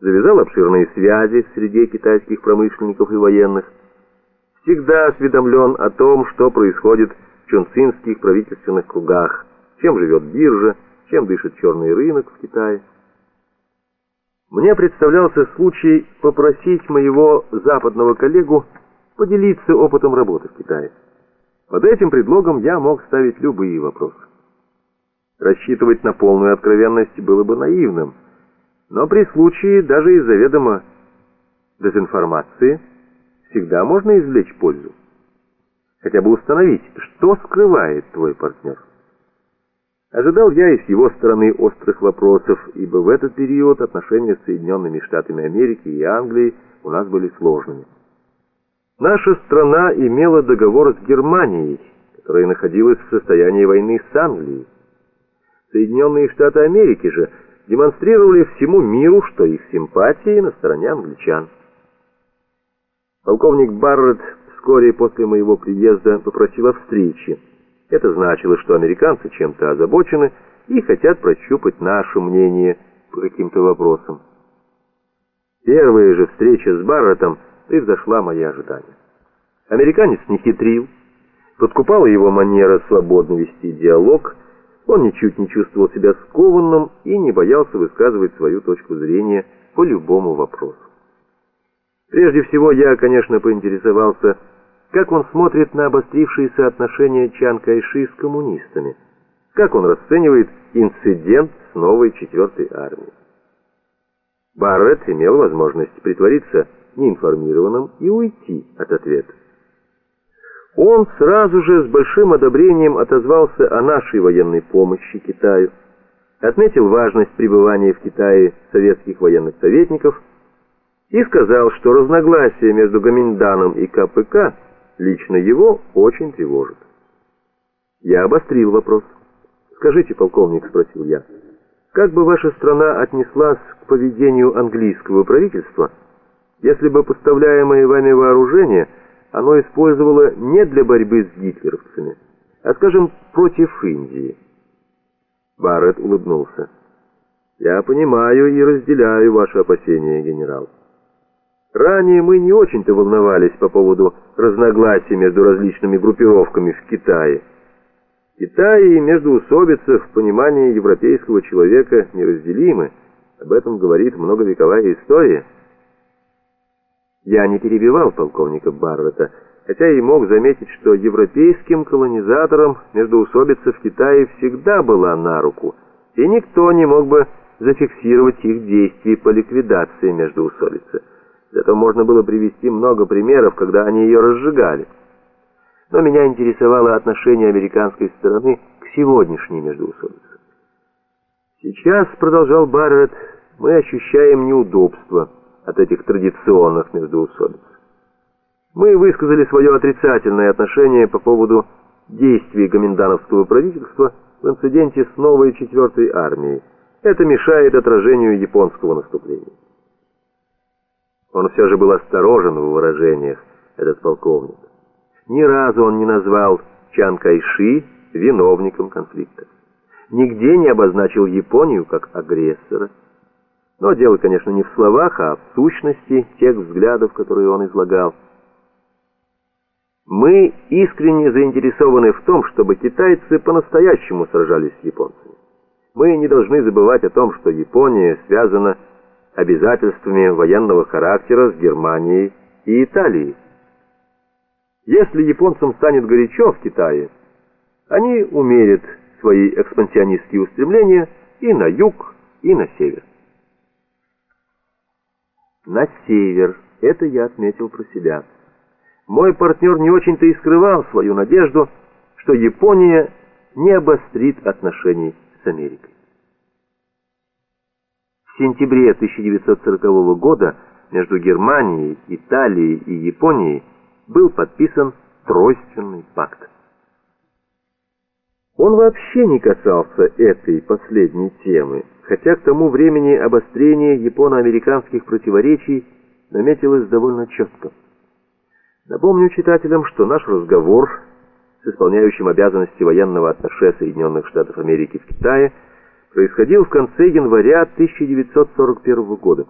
завязал обширные связи в среде китайских промышленников и военных, всегда осведомлен о том, что происходит в чунцинских правительственных кругах, чем живет биржа, чем дышит черный рынок в Китае. Мне представлялся случай попросить моего западного коллегу поделиться опытом работы в Китае. Под этим предлогом я мог ставить любые вопросы. Рассчитывать на полную откровенность было бы наивным, но при случае даже из заведомо дезинформации всегда можно извлечь пользу. Хотя бы установить, что скрывает твой партнер. Ожидал я и с его стороны острых вопросов, ибо в этот период отношения с Соединенными Штатами Америки и Англией у нас были сложными. Наша страна имела договор с Германией, которая находилась в состоянии войны с Англией. Соединенные Штаты Америки же демонстрировали всему миру, что их симпатии на стороне англичан. Полковник Барретт вскоре после моего приезда попросил о встрече. Это значило, что американцы чем-то озабочены и хотят прощупать наше мнение по каким-то вопросам. Первая же встреча с Барреттом превзошла мои ожидания. Американец не хитрил, подкупала его манера свободно вести диалог, он ничуть не чувствовал себя скованным и не боялся высказывать свою точку зрения по любому вопросу. Прежде всего, я, конечно, поинтересовался, как он смотрит на обострившиеся отношения Чан Кайши с коммунистами, как он расценивает инцидент с новой четвертой армией. Барретт имел возможность притвориться неинформированным и уйти от ответа. Он сразу же с большим одобрением отозвался о нашей военной помощи Китаю, отметил важность пребывания в Китае советских военных советников и сказал, что разногласия между Гоминданом и КПК лично его очень тревожит. Я обострил вопрос. «Скажите, полковник», — спросил я, — «как бы ваша страна отнеслась к поведению английского правительства, если бы поставляемое вами вооружение — оно использовало не для борьбы с гитлеровцами, а, скажем, против Индии. Барретт улыбнулся. «Я понимаю и разделяю ваши опасения, генерал. Ранее мы не очень-то волновались по поводу разногласий между различными группировками в Китае. В Китае и междоусобица в понимании европейского человека неразделимы. Об этом говорит многовековая история». Я не перебивал полковника Баррета, хотя и мог заметить, что европейским колонизаторам междоусобица в Китае всегда была на руку, и никто не мог бы зафиксировать их действия по ликвидации междоусобицы. Зато можно было привести много примеров, когда они ее разжигали. Но меня интересовало отношение американской стороны к сегодняшней междоусобице. Сейчас, продолжал Барретт, мы ощущаем неудобство – от этих традиционных междоусобиц. Мы высказали свое отрицательное отношение по поводу действий гоминдановского правительства в инциденте с новой четвертой армией. Это мешает отражению японского наступления. Он все же был осторожен в выражениях, этот полковник. Ни разу он не назвал Чан Кайши виновником конфликта. Нигде не обозначил Японию как агрессора. Но дело, конечно, не в словах, а в сущности тех взглядов, которые он излагал. Мы искренне заинтересованы в том, чтобы китайцы по-настоящему сражались с японцами. Мы не должны забывать о том, что Япония связана обязательствами военного характера с Германией и Италией. Если японцам станет горячо в Китае, они умерят свои экспансионистские устремления и на юг, и на север на север. Это я отметил про себя. Мой партнер не очень-то и скрывал свою надежду, что Япония не обострит отношений с Америкой. В сентябре 1940 года между Германией, Италией и Японией был подписан Тройственный пакт. Он вообще не касался этой последней темы, хотя к тому времени обострение японо-американских противоречий наметилось довольно четко. Напомню читателям, что наш разговор с исполняющим обязанности военного атташе Соединенных Штатов Америки в Китае происходил в конце января 1941 года.